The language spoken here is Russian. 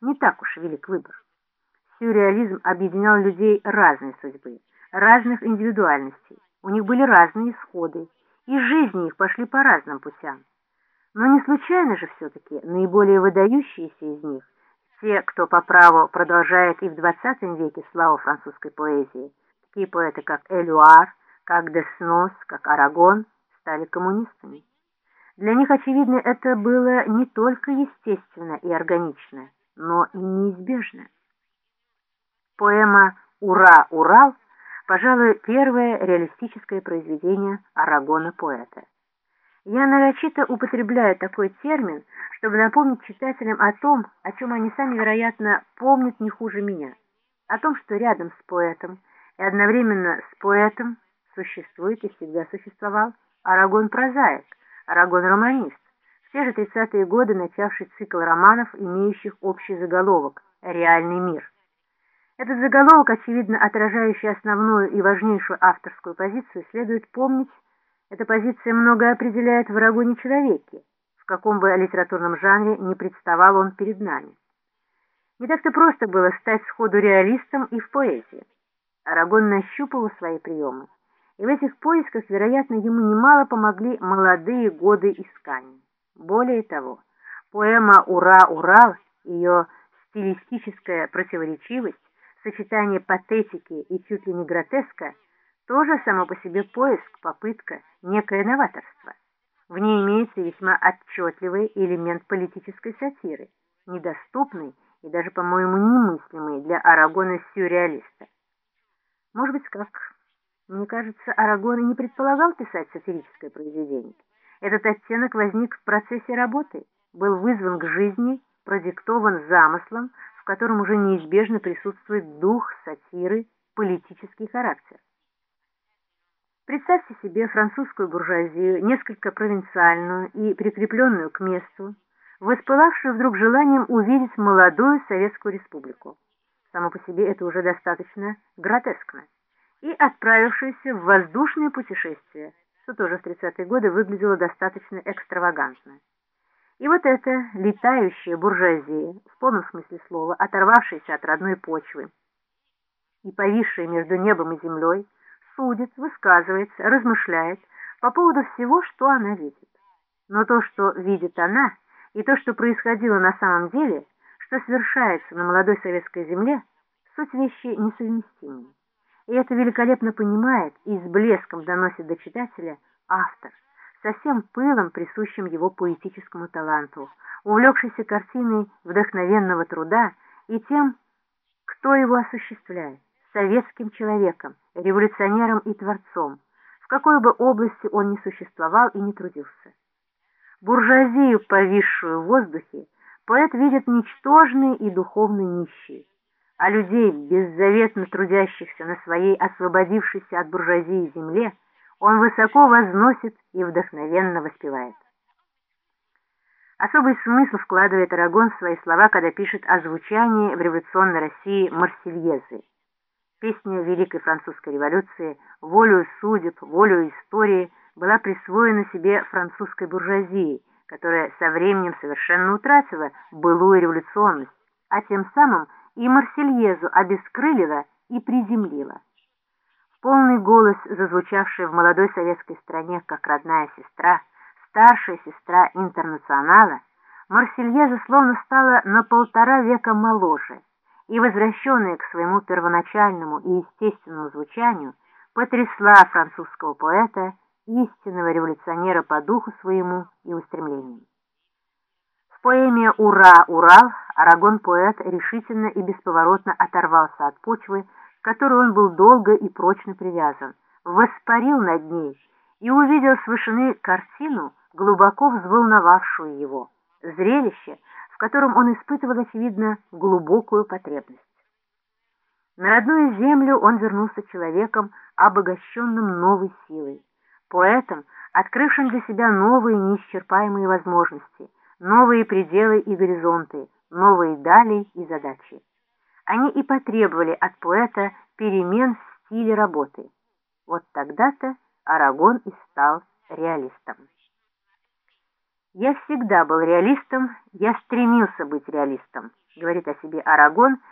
Не так уж велик выбор. Сюрреализм объединял людей разной судьбы, разных индивидуальностей. У них были разные исходы, и жизни их пошли по разным путям. Но не случайно же все-таки наиболее выдающиеся из них, те, кто по праву продолжает и в XX веке славу французской поэзии, такие поэты, как Элюар, как Деснос, как Арагон, стали коммунистами. Для них, очевидно, это было не только естественно и органично, но и неизбежно. Поэма «Ура, Урал» пожалуй, первое реалистическое произведение Арагона-поэта. Я нарочито употребляю такой термин, чтобы напомнить читателям о том, о чем они сами, вероятно, помнят не хуже меня, о том, что рядом с поэтом и одновременно с поэтом существует и всегда существовал Арагон-прозаик, Арагон-романист, в те же 30-е годы начавший цикл романов, имеющих общий заголовок «Реальный мир». Этот заголовок, очевидно отражающий основную и важнейшую авторскую позицию, следует помнить, эта позиция многое определяет в Арагоне человеке, в каком бы литературном жанре не представал он перед нами. Не так-то просто было стать сходу реалистом и в поэзии. Арагон нащупал свои приемы, и в этих поисках, вероятно, ему немало помогли молодые годы исканий. Более того, поэма «Ура, Урал», ее стилистическая противоречивость, сочетание патетики и чуть ли не гротеска тоже само по себе поиск, попытка, некое новаторство. В ней имеется весьма отчетливый элемент политической сатиры, недоступный и даже, по-моему, немыслимый для Арагона сюрреалиста. Может быть, как? Мне кажется, Арагон и не предполагал писать сатирическое произведение. Этот оттенок возник в процессе работы, был вызван к жизни, продиктован замыслом, в котором уже неизбежно присутствует дух сатиры, политический характер. Представьте себе французскую буржуазию, несколько провинциальную и прикрепленную к месту, воспылавшую вдруг желанием увидеть молодую Советскую Республику. Само по себе это уже достаточно гротескно. И отправившуюся в воздушное путешествие, что тоже в 30-е годы выглядело достаточно экстравагантно. И вот эта летающая буржуазия, в полном смысле слова, оторвавшаяся от родной почвы и повисшая между небом и землей, судит, высказывается, размышляет по поводу всего, что она видит. Но то, что видит она, и то, что происходило на самом деле, что совершается на молодой советской земле, суть вещи несовместимые. И это великолепно понимает и с блеском доносит до читателя автор со всем пылом, присущим его поэтическому таланту, увлекшийся картиной вдохновенного труда и тем, кто его осуществляет, советским человеком, революционером и творцом, в какой бы области он ни существовал и не трудился. Буржуазию, повисшую в воздухе, поэт видит ничтожной и духовно нищей, а людей, беззаветно трудящихся на своей освободившейся от буржуазии земле, он высоко возносит и вдохновенно воспевает. Особый смысл вкладывает Арагон в свои слова, когда пишет о звучании в революционной России Марсельезы. Песня Великой Французской революции «Волю судеб, волю истории» была присвоена себе французской буржуазией, которая со временем совершенно утратила былую революционность, а тем самым и Марсельезу обескрылила и приземлила полный голос, зазвучавший в молодой советской стране как родная сестра, старшая сестра интернационала, Марсельеза словно стала на полтора века моложе и, возвращенная к своему первоначальному и естественному звучанию, потрясла французского поэта, истинного революционера по духу своему и устремлениям. Поэме «Ура, Урал» Арагон-поэт решительно и бесповоротно оторвался от почвы, к которой он был долго и прочно привязан, воспарил над ней и увидел с вышины картину, глубоко взволновавшую его, зрелище, в котором он испытывал, очевидно, глубокую потребность. На родную землю он вернулся человеком, обогащенным новой силой, поэтом, открывшим для себя новые неисчерпаемые возможности, новые пределы и горизонты, новые дали и задачи они и потребовали от поэта перемен в стиле работы. Вот тогда-то Арагон и стал реалистом. Я всегда был реалистом, я стремился быть реалистом. говорит о себе Арагон,